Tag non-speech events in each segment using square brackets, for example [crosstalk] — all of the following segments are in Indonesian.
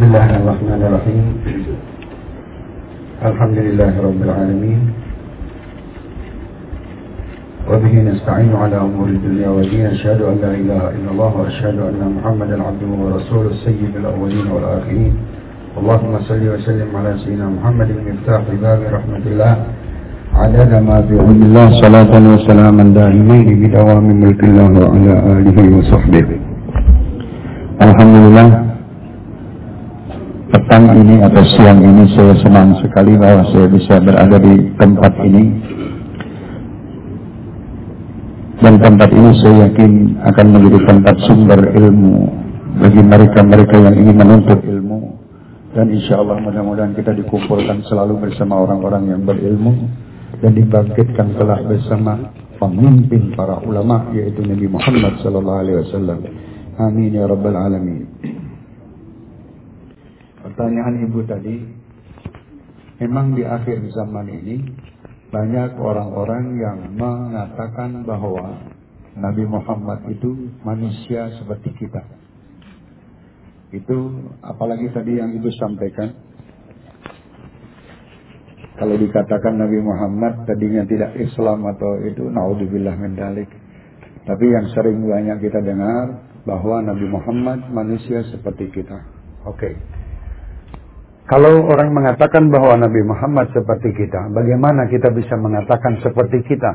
بسم الله الرحمن الرحيم. الحمد لله رب العالمين. وبه نستعين على أمور الدنيا والدين أشهد أن لا إله إلا الله وأشهد أن محمدا عبده ورسوله السيد الأولين والآخرين. اللهم صل وسلم على سيدنا محمد المفتاح باب رحمة الله. عدد ما في علم الله صلاة وسلاما دائمين بدوام ملك الله وعلى آله وصحبه. الحمد لله. Petang ini atau siang ini saya senang sekali bahwa saya bisa berada di tempat ini dan tempat ini saya yakin akan menjadi tempat sumber ilmu bagi mereka-mereka yang ingin menuntut ilmu dan insya Allah mudah-mudahan kita dikumpulkan selalu bersama orang-orang yang berilmu dan dibangkitkan telah bersama pemimpin para ulama yaitu Nabi Muhammad sallallahu alaihi wasallam. Amin ya rabbal alamin. Pertanyaan ibu tadi, memang di akhir zaman ini banyak orang-orang yang mengatakan bahwa Nabi Muhammad itu manusia seperti kita. Itu apalagi tadi yang ibu sampaikan. Kalau dikatakan Nabi Muhammad tadinya tidak Islam atau itu, naudzubillah min dalik. Tapi yang sering banyak kita dengar bahwa Nabi Muhammad manusia seperti kita. Oke. Okay. Kalau orang mengatakan bahwa Nabi Muhammad seperti kita, bagaimana kita bisa mengatakan seperti kita?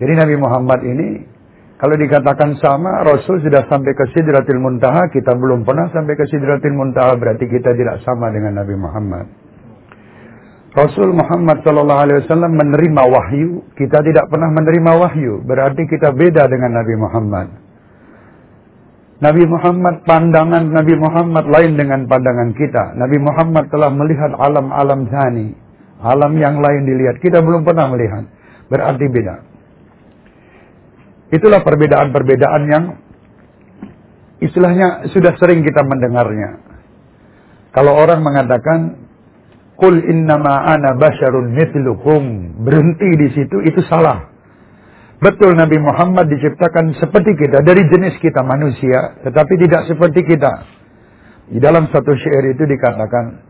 Jadi Nabi Muhammad ini, kalau dikatakan sama, Rasul sudah sampai ke Sidratil Muntaha, kita belum pernah sampai ke Sidratil Muntaha, berarti kita tidak sama dengan Nabi Muhammad. Rasul Muhammad Shallallahu Alaihi Wasallam menerima wahyu, kita tidak pernah menerima wahyu, berarti kita beda dengan Nabi Muhammad. Nabi Muhammad, pandangan Nabi Muhammad lain dengan pandangan kita. Nabi Muhammad telah melihat alam-alam zani. Alam yang lain dilihat. Kita belum pernah melihat. Berarti beda. Itulah perbedaan-perbedaan yang istilahnya sudah sering kita mendengarnya. Kalau orang mengatakan, Kul innama ana basyarun mithlukum. Berhenti di situ, itu salah. Betul Nabi Muhammad diciptakan seperti kita, dari jenis kita manusia, tetapi tidak seperti kita. Di dalam satu syair itu dikatakan,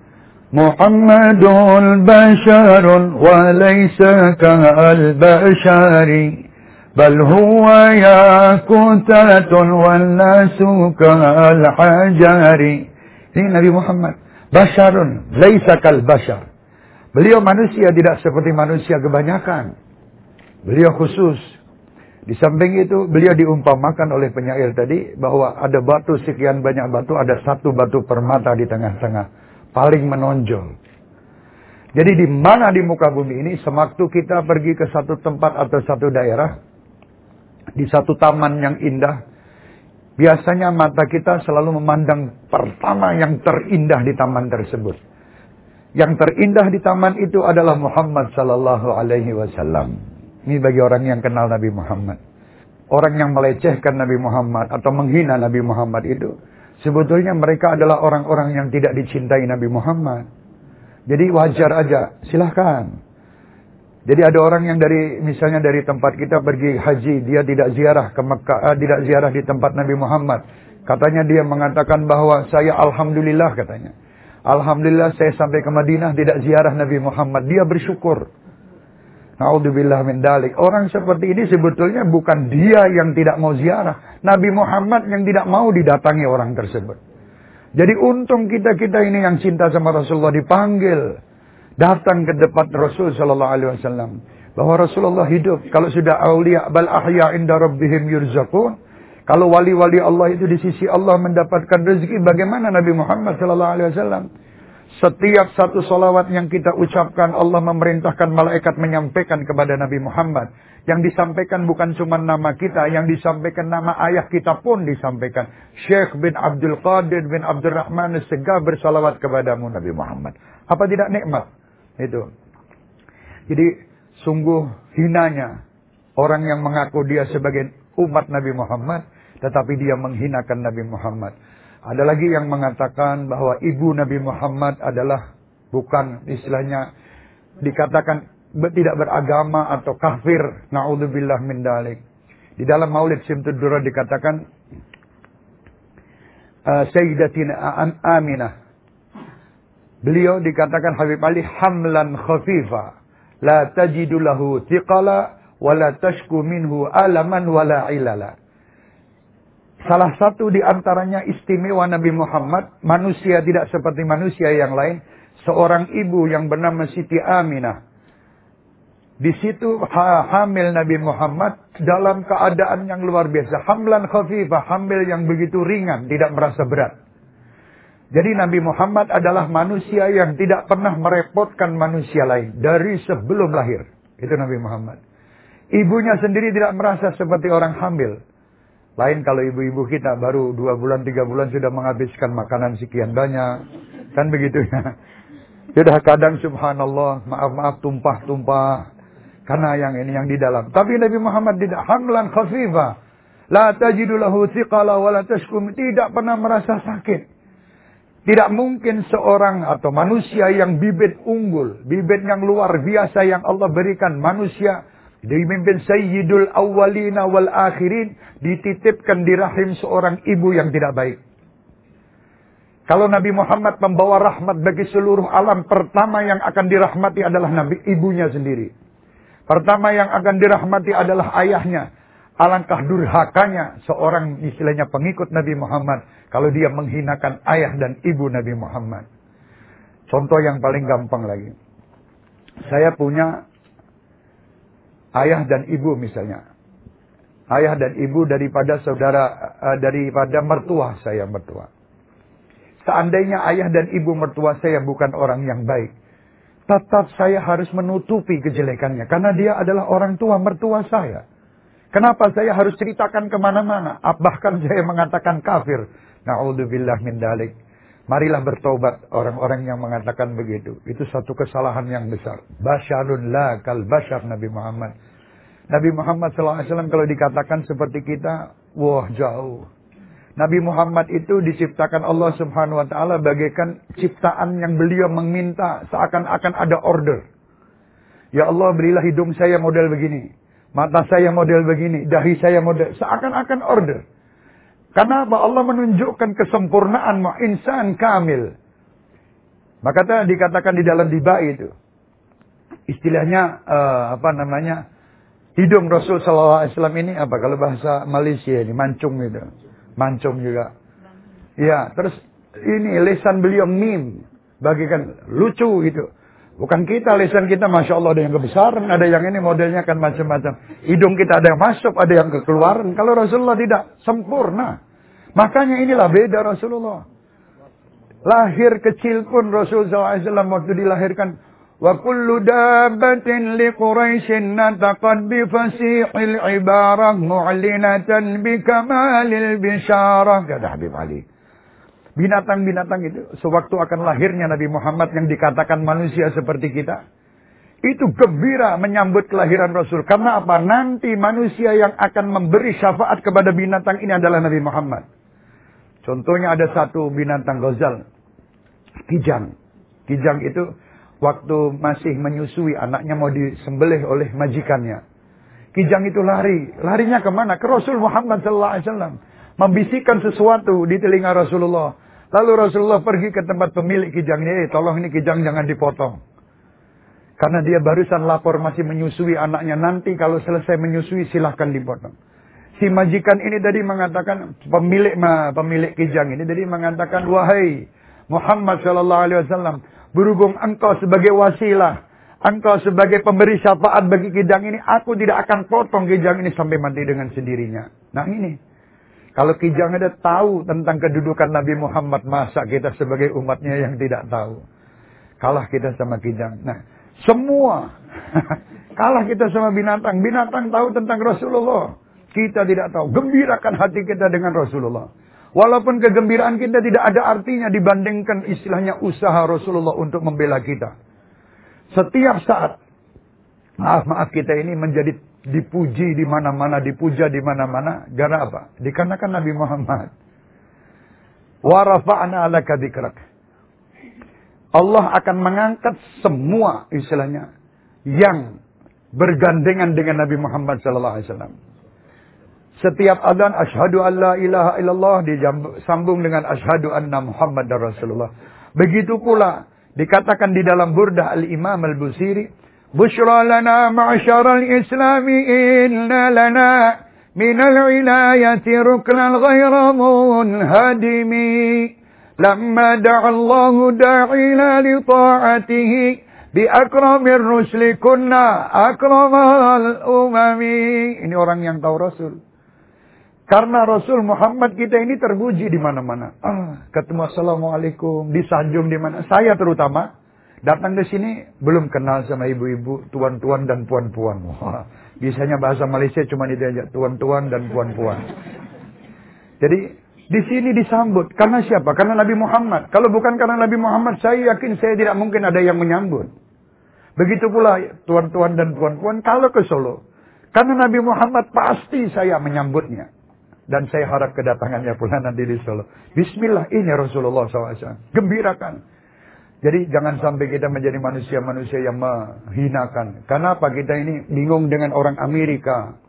Muhammadul basharun wa laysa ka'al bashari, bal huwa yakutatun wal nasu ka'al hajari. Ini Nabi Muhammad. Basharun, laysa kal bashar. Beliau manusia tidak seperti manusia kebanyakan. Beliau khusus, di samping itu beliau diumpamakan oleh penyair tadi bahwa ada batu sekian banyak batu, ada satu batu permata di tengah-tengah. Paling menonjol. Jadi di mana di muka bumi ini sewaktu kita pergi ke satu tempat atau satu daerah, di satu taman yang indah, biasanya mata kita selalu memandang pertama yang terindah di taman tersebut. Yang terindah di taman itu adalah Muhammad sallallahu alaihi wasallam. Ini bagi orang yang kenal Nabi Muhammad. Orang yang melecehkan Nabi Muhammad atau menghina Nabi Muhammad itu. Sebetulnya mereka adalah orang-orang yang tidak dicintai Nabi Muhammad. Jadi wajar aja, silahkan. Jadi ada orang yang dari misalnya dari tempat kita pergi haji, dia tidak ziarah ke Mekah, eh, tidak ziarah di tempat Nabi Muhammad. Katanya dia mengatakan bahwa saya alhamdulillah katanya. Alhamdulillah saya sampai ke Madinah tidak ziarah Nabi Muhammad. Dia bersyukur. Naudzubillah min dalik. Orang seperti ini sebetulnya bukan dia yang tidak mau ziarah. Nabi Muhammad yang tidak mau didatangi orang tersebut. Jadi untung kita-kita ini yang cinta sama Rasulullah dipanggil. Datang ke depan Rasul Sallallahu Alaihi Wasallam. Bahwa Rasulullah hidup. Kalau sudah awliya bal ahya inda rabbihim yurzakun. Kalau wali-wali Allah itu di sisi Allah mendapatkan rezeki. Bagaimana Nabi Muhammad Sallallahu Alaihi Wasallam? Setiap satu solawat yang kita ucapkan, Allah memerintahkan malaikat menyampaikan kepada Nabi Muhammad. Yang disampaikan bukan cuma nama kita, yang disampaikan nama ayah kita pun disampaikan. Syekh bin Abdul Qadir bin Abdul Rahman Segah bersalawat kepadamu Nabi Muhammad. Apa tidak nikmat? Itu. Jadi sungguh hinanya orang yang mengaku dia sebagai umat Nabi Muhammad, tetapi dia menghinakan Nabi Muhammad. Ada lagi yang mengatakan bahwa ibu Nabi Muhammad adalah bukan istilahnya dikatakan tidak beragama atau kafir. Naudzubillah min dalik. Di dalam Maulid Simtud Dura dikatakan uh, Sayyidatina Aminah Beliau dikatakan Habib Ali hamlan khafifa. La tajidu lahu thiqala wa la tashku minhu alaman wa la ilala. Salah satu di antaranya istimewa Nabi Muhammad, manusia tidak seperti manusia yang lain, seorang ibu yang bernama Siti Aminah. Di situ hamil Nabi Muhammad dalam keadaan yang luar biasa. Hamlan khafifah, hamil yang begitu ringan, tidak merasa berat. Jadi Nabi Muhammad adalah manusia yang tidak pernah merepotkan manusia lain dari sebelum lahir. Itu Nabi Muhammad. Ibunya sendiri tidak merasa seperti orang hamil. Lain kalau ibu-ibu kita baru dua bulan, tiga bulan sudah menghabiskan makanan sekian banyak. Kan begitu ya. Sudah kadang subhanallah, maaf-maaf tumpah-tumpah. Karena yang ini yang di dalam. Tapi Nabi Muhammad tidak hamlan khafifah. La tajidu lahu thiqala wa la tashkum. Tidak pernah merasa sakit. Tidak mungkin seorang atau manusia yang bibit unggul, bibit yang luar biasa yang Allah berikan manusia dipimpin Sayyidul Awwalina wal Akhirin dititipkan di rahim seorang ibu yang tidak baik. Kalau Nabi Muhammad membawa rahmat bagi seluruh alam, pertama yang akan dirahmati adalah Nabi ibunya sendiri. Pertama yang akan dirahmati adalah ayahnya. Alangkah durhakanya seorang istilahnya pengikut Nabi Muhammad kalau dia menghinakan ayah dan ibu Nabi Muhammad. Contoh yang paling gampang lagi. Saya punya ayah dan ibu misalnya. Ayah dan ibu daripada saudara uh, daripada mertua saya mertua. Seandainya ayah dan ibu mertua saya bukan orang yang baik, tetap saya harus menutupi kejelekannya karena dia adalah orang tua mertua saya. Kenapa saya harus ceritakan ke mana-mana? Bahkan saya mengatakan kafir. Na'udzubillah min dalik. Marilah bertobat orang-orang yang mengatakan begitu. Itu satu kesalahan yang besar. Basyarun la kal basyar Nabi Muhammad. Nabi Muhammad SAW kalau dikatakan seperti kita, wah jauh. Nabi Muhammad itu diciptakan Allah Subhanahu wa taala bagaikan ciptaan yang beliau meminta seakan-akan ada order. Ya Allah berilah hidung saya model begini. Mata saya model begini, dahi saya model seakan-akan order. Karena apa? Allah menunjukkan kesempurnaan insan kamil. Maka dikatakan di dalam diba itu. Istilahnya uh, apa namanya? Hidung Rasul SAW ini apa? Kalau bahasa Malaysia ini mancung gitu. Mancung juga. Ya, terus ini lesan beliau mim. Bagikan lucu gitu. Bukan kita, lisan kita Masya Allah ada yang kebesaran, ada yang ini modelnya kan macam-macam. Hidung kita ada yang masuk, ada yang kekeluaran. Kalau Rasulullah tidak, sempurna. Makanya inilah beda Rasulullah. Lahir kecil pun Rasulullah SAW waktu dilahirkan. Wa kullu dabatin li Quraisyin nataqad bi fasihil ibarah mu'linatan bi kamalil bisyarah. Kata Habib Ali. Binatang-binatang itu sewaktu akan lahirnya Nabi Muhammad yang dikatakan manusia seperti kita. Itu gembira menyambut kelahiran Rasul. Karena apa? Nanti manusia yang akan memberi syafaat kepada binatang ini adalah Nabi Muhammad. Contohnya ada satu binatang gozal. Kijang. Kijang itu waktu masih menyusui anaknya mau disembelih oleh majikannya. Kijang itu lari. Larinya ke mana? Ke Rasul Muhammad SAW membisikkan sesuatu di telinga Rasulullah. Lalu Rasulullah pergi ke tempat pemilik kijang ini, eh, tolong ini kijang jangan dipotong. Karena dia barusan lapor masih menyusui anaknya. Nanti kalau selesai menyusui silahkan dipotong. Si majikan ini tadi mengatakan, pemilik pemilik kijang ini tadi mengatakan, wahai Muhammad Shallallahu Alaihi Wasallam, berhubung engkau sebagai wasilah, engkau sebagai pemberi syafaat bagi kijang ini, aku tidak akan potong kijang ini sampai mati dengan sendirinya. Nah ini, kalau Kijang ada tahu tentang kedudukan Nabi Muhammad, masa kita sebagai umatnya yang tidak tahu. Kalah kita sama Kijang. Nah, semua [laughs] kalah kita sama binatang. Binatang tahu tentang Rasulullah. Kita tidak tahu. Gembirakan hati kita dengan Rasulullah. Walaupun kegembiraan kita tidak ada artinya dibandingkan istilahnya usaha Rasulullah untuk membela kita. Setiap saat, maaf maaf kita ini menjadi dipuji di mana-mana, dipuja di mana-mana. Gara apa? Dikarenakan Nabi Muhammad. Wa rafa'na 'alaka dzikrak. Allah akan mengangkat semua istilahnya yang bergandengan dengan Nabi Muhammad sallallahu alaihi wasallam. Setiap adzan asyhadu an la ilaha illallah disambung dengan asyhadu anna Muhammad Rasulullah. Begitu pula Dikatakan di dalam burdah Al-Imam Al-Busiri, Lana ma'asyaral islami inna lana minal ilayati ruknal ghaira munhadimi. Lama da'allahu da'ila li ta'atihi bi akramir rusli kunna akramal umami. Ini orang yang tahu Rasul. Karena Rasul Muhammad kita ini terpuji di mana-mana. Ah, ketemu Assalamualaikum, disanjung di mana. Saya terutama datang ke sini belum kenal sama ibu-ibu, tuan-tuan dan puan-puan. [laughs] Biasanya bahasa Malaysia cuma itu aja, tuan-tuan dan puan-puan. Jadi di sini disambut karena siapa? Karena Nabi Muhammad. Kalau bukan karena Nabi Muhammad, saya yakin saya tidak mungkin ada yang menyambut. Begitu pula tuan-tuan dan puan-puan kalau ke Solo. Karena Nabi Muhammad pasti saya menyambutnya. Dan saya harap kedatangannya pula nanti di Solo. Bismillah, ini Rasulullah SAW. Gembirakan. Jadi jangan sampai kita menjadi manusia-manusia yang menghinakan. Kenapa kita ini bingung dengan orang Amerika.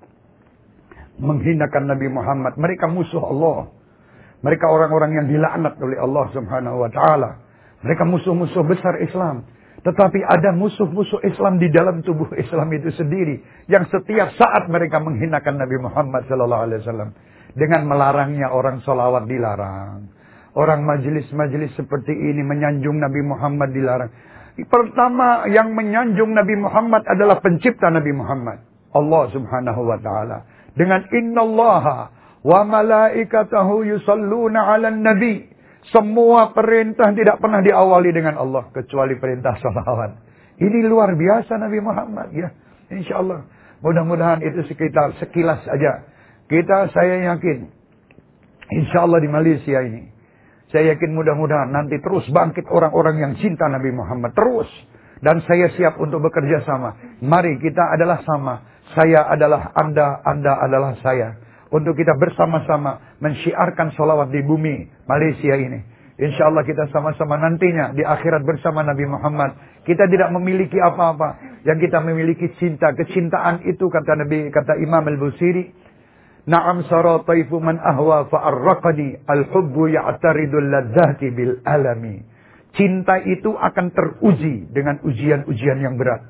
Menghinakan Nabi Muhammad. Mereka musuh Allah. Mereka orang-orang yang dilaknat oleh Allah subhanahu wa ta'ala. Mereka musuh-musuh besar Islam. Tetapi ada musuh-musuh Islam di dalam tubuh Islam itu sendiri. Yang setiap saat mereka menghinakan Nabi Muhammad sallallahu alaihi wasallam. Dengan melarangnya orang solawat dilarang. Orang majelis-majelis seperti ini menyanjung Nabi Muhammad dilarang. Pertama yang menyanjung Nabi Muhammad adalah pencipta Nabi Muhammad. Allah subhanahu wa ta'ala. Dengan innallaha wa malaikatahu yusalluna ala nabi. Semua perintah tidak pernah diawali dengan Allah. Kecuali perintah salawat. Ini luar biasa Nabi Muhammad ya. Insya Allah. Mudah-mudahan itu sekitar sekilas aja kita saya yakin insya Allah di Malaysia ini saya yakin mudah-mudahan nanti terus bangkit orang-orang yang cinta Nabi Muhammad terus dan saya siap untuk bekerja sama. Mari kita adalah sama. Saya adalah Anda, Anda adalah saya. Untuk kita bersama-sama mensyiarkan solawat di bumi Malaysia ini. Insya Allah kita sama-sama nantinya di akhirat bersama Nabi Muhammad. Kita tidak memiliki apa-apa. Yang kita memiliki cinta. Kecintaan itu kata Nabi, kata Imam Al-Busiri. Na'am sara taifu man ahwa fa'arraqani al-hubbu ya'taridul ladzati bil alami. Cinta itu akan teruji dengan ujian-ujian yang berat.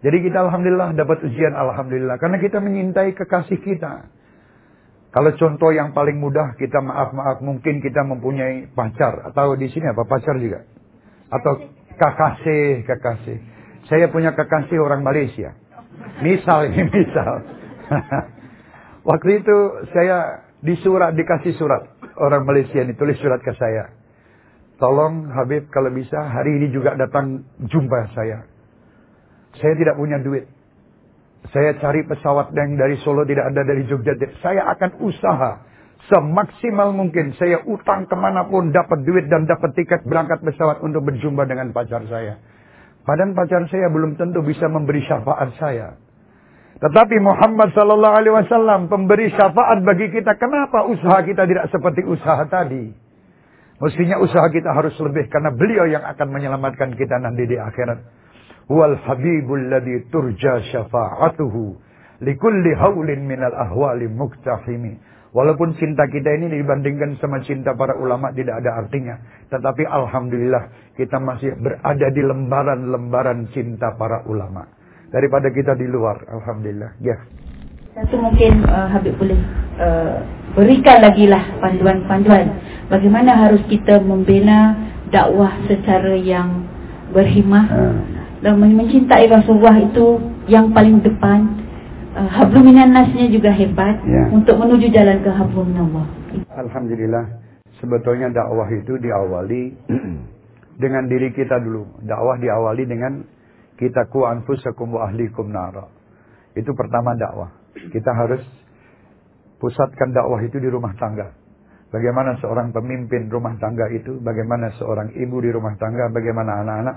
Jadi kita alhamdulillah dapat ujian alhamdulillah karena kita menyintai kekasih kita. Kalau contoh yang paling mudah kita maaf-maaf mungkin kita mempunyai pacar atau di sini apa pacar juga atau kekasih kekasih. Saya punya kekasih orang Malaysia. Misal ini misal. [laughs] Waktu itu saya disurat dikasih surat orang Malaysia ini tulis surat ke saya. Tolong Habib kalau bisa hari ini juga datang jumpa saya. Saya tidak punya duit. Saya cari pesawat yang dari Solo tidak ada dari Jogja. Saya akan usaha semaksimal mungkin. Saya utang ke mana pun dapat duit dan dapat tiket berangkat pesawat untuk berjumpa dengan pacar saya. Padahal pacar saya belum tentu bisa memberi syafaat saya. Tetapi Muhammad sallallahu alaihi wasallam pemberi syafaat bagi kita. Kenapa usaha kita tidak seperti usaha tadi? Mestinya usaha kita harus lebih karena beliau yang akan menyelamatkan kita nanti di akhirat. Wal habibul ladzi turja syafa'atuhu likulli haulin minal ahwali muktahimi. Walaupun cinta kita ini dibandingkan sama cinta para ulama tidak ada artinya. Tetapi Alhamdulillah kita masih berada di lembaran-lembaran cinta para ulama daripada kita di luar. Alhamdulillah. Ya. Satu mungkin uh, Habib boleh uh, berikan lagi lah panduan-panduan bagaimana harus kita membina dakwah secara yang berhimah uh. dan mencintai Rasulullah itu yang paling depan. Uh, Habluminan nasnya juga hebat yeah. untuk menuju jalan ke Habluminallah. Alhamdulillah. Sebetulnya dakwah itu diawali [clears throat] dengan diri kita dulu. Dakwah diawali dengan kita ku anfusakum wa ahlikum nara. Itu pertama dakwah. Kita harus pusatkan dakwah itu di rumah tangga. Bagaimana seorang pemimpin rumah tangga itu, bagaimana seorang ibu di rumah tangga, bagaimana anak-anak.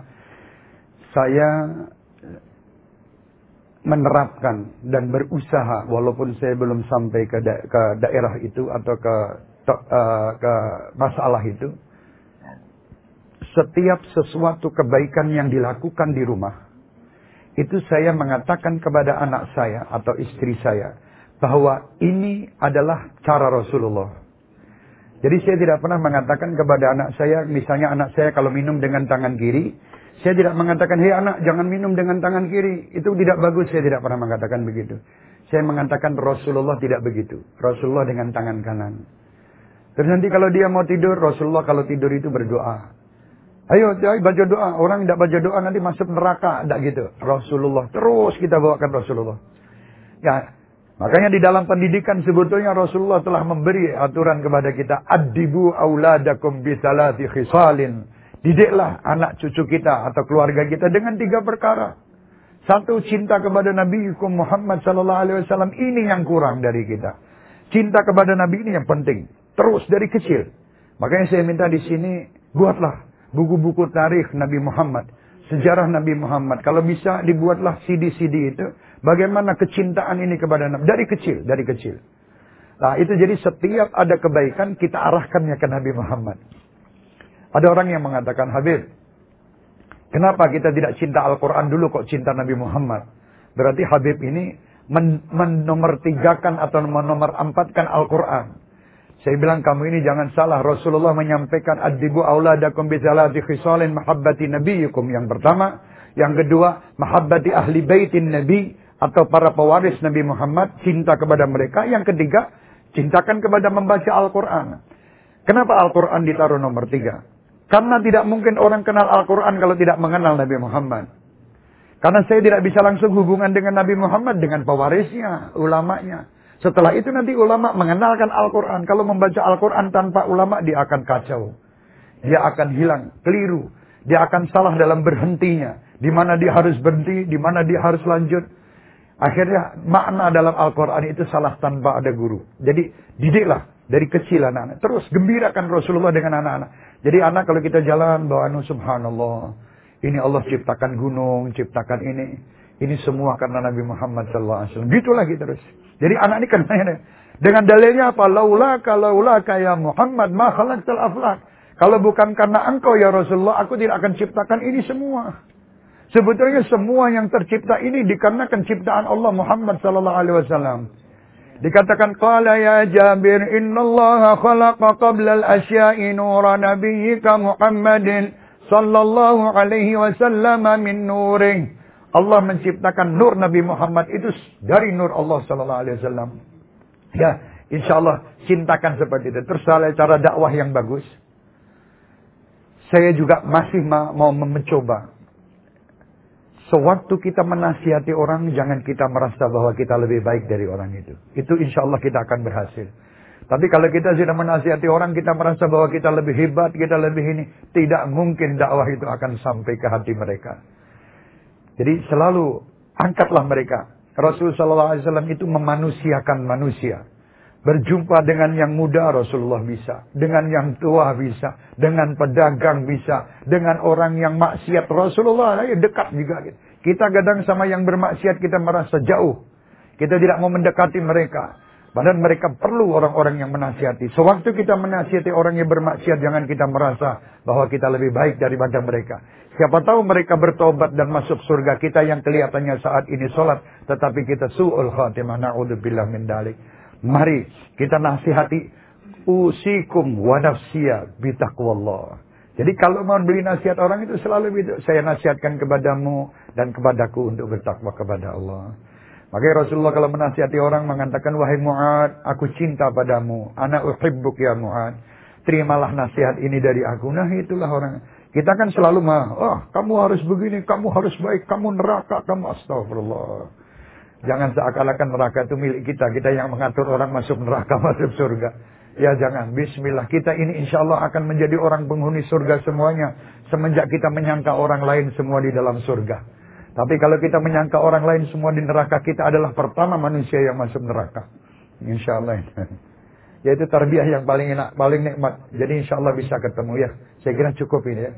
Saya menerapkan dan berusaha walaupun saya belum sampai ke, da ke daerah itu atau ke uh, ke masalah itu setiap sesuatu kebaikan yang dilakukan di rumah itu saya mengatakan kepada anak saya atau istri saya bahwa ini adalah cara Rasulullah. Jadi saya tidak pernah mengatakan kepada anak saya, misalnya anak saya kalau minum dengan tangan kiri, saya tidak mengatakan, hei anak jangan minum dengan tangan kiri. Itu tidak bagus, saya tidak pernah mengatakan begitu. Saya mengatakan Rasulullah tidak begitu. Rasulullah dengan tangan kanan. Terus nanti kalau dia mau tidur, Rasulullah kalau tidur itu berdoa. Ayo, ayo baca doa. Orang tidak baca doa nanti masuk neraka. Tidak gitu. Rasulullah. Terus kita bawakan Rasulullah. Ya, makanya di dalam pendidikan sebetulnya Rasulullah telah memberi aturan kepada kita. Adibu auladakum bisalati khisalin. Didiklah anak cucu kita atau keluarga kita dengan tiga perkara. Satu cinta kepada Nabi Muhammad Sallallahu Alaihi Wasallam ini yang kurang dari kita. Cinta kepada Nabi ini yang penting. Terus dari kecil. Makanya saya minta di sini buatlah buku-buku tarikh Nabi Muhammad, sejarah Nabi Muhammad. Kalau bisa dibuatlah CD-CD itu, bagaimana kecintaan ini kepada Nabi dari kecil, dari kecil. Nah, itu jadi setiap ada kebaikan kita arahkannya ke Nabi Muhammad. Ada orang yang mengatakan, Habib, kenapa kita tidak cinta Al-Quran dulu kok cinta Nabi Muhammad? Berarti Habib ini menomortigakan atau menomor empatkan Al-Quran. Saya bilang kamu ini jangan salah. Rasulullah menyampaikan adibu auladakum bisalati khisalin mahabbati nabiyukum. Yang pertama. Yang kedua, mahabbati ahli baitin nabi atau para pewaris Nabi Muhammad, cinta kepada mereka. Yang ketiga, cintakan kepada membaca Al-Quran. Kenapa Al-Quran ditaruh nomor tiga? Karena tidak mungkin orang kenal Al-Quran kalau tidak mengenal Nabi Muhammad. Karena saya tidak bisa langsung hubungan dengan Nabi Muhammad dengan pewarisnya, ulamanya. Setelah itu nanti ulama mengenalkan Al-Quran. Kalau membaca Al-Quran tanpa ulama, dia akan kacau. Dia akan hilang, keliru. Dia akan salah dalam berhentinya. Di mana dia harus berhenti, di mana dia harus lanjut. Akhirnya makna dalam Al-Quran itu salah tanpa ada guru. Jadi didiklah dari kecil anak-anak. Terus gembirakan Rasulullah dengan anak-anak. Jadi anak kalau kita jalan bawa anu subhanallah. Ini Allah ciptakan gunung, ciptakan ini. Ini semua karena Nabi Muhammad SAW. Gitu lagi terus. Jadi anak ini kena dengan dalilnya apa? Laula laula kaya Muhammad ma khalaqtal aflak. Kalau bukan karena engkau ya Rasulullah, aku tidak akan ciptakan ini semua. Sebetulnya semua yang tercipta ini dikarenakan ciptaan Allah Muhammad sallallahu alaihi wasallam. Dikatakan qala ya Jabir innallaha khalaqa qabla al-asya'i nura nabiyyika Muhammadin sallallahu alaihi wasallam min nurin. Allah menciptakan nur Nabi Muhammad itu dari nur Allah Sallallahu Alaihi Wasallam. Ya, insya Allah cintakan seperti itu. Terus cara dakwah yang bagus. Saya juga masih mau mencoba. Sewaktu kita menasihati orang, jangan kita merasa bahwa kita lebih baik dari orang itu. Itu insya Allah kita akan berhasil. Tapi kalau kita sudah menasihati orang, kita merasa bahwa kita lebih hebat, kita lebih ini. Tidak mungkin dakwah itu akan sampai ke hati mereka. Jadi selalu angkatlah mereka. Rasulullah SAW itu memanusiakan manusia. Berjumpa dengan yang muda Rasulullah bisa. Dengan yang tua bisa. Dengan pedagang bisa. Dengan orang yang maksiat Rasulullah ya dekat juga. Kita kadang sama yang bermaksiat kita merasa jauh. Kita tidak mau mendekati mereka. Padahal mereka perlu orang-orang yang menasihati. Sewaktu kita menasihati orang yang bermaksiat, jangan kita merasa bahwa kita lebih baik daripada mereka. Siapa tahu mereka bertobat dan masuk surga kita yang kelihatannya saat ini sholat. Tetapi kita su'ul khatimah na'udzubillah min dalik. Mari kita nasihati usikum wa nafsiya bitaqwallah. Jadi kalau mau beli nasihat orang itu selalu. Saya nasihatkan kepadamu dan kepadaku untuk bertakwa kepada Allah. Makanya Rasulullah kalau menasihati orang mengatakan, Wahai Mu'ad, aku cinta padamu. Anak uhibbuk ya Mu'ad. Terimalah nasihat ini dari aku. Nah itulah orang. Kita kan selalu mah, oh kamu harus begini, kamu harus baik, kamu neraka, kamu astagfirullah. Jangan seakan-akan neraka itu milik kita. Kita yang mengatur orang masuk neraka, [laughs] masuk surga. Ya jangan. Bismillah. Kita ini insya Allah akan menjadi orang penghuni surga semuanya. Semenjak kita menyangka orang lain semua di dalam surga. Tapi kalau kita menyangka orang lain semua di neraka, kita adalah pertama manusia yang masuk neraka. Insya Allah. [laughs] Yaitu tarbiyah yang paling enak, paling nikmat. Jadi insya Allah bisa ketemu ya. Saya kira cukup ini ya.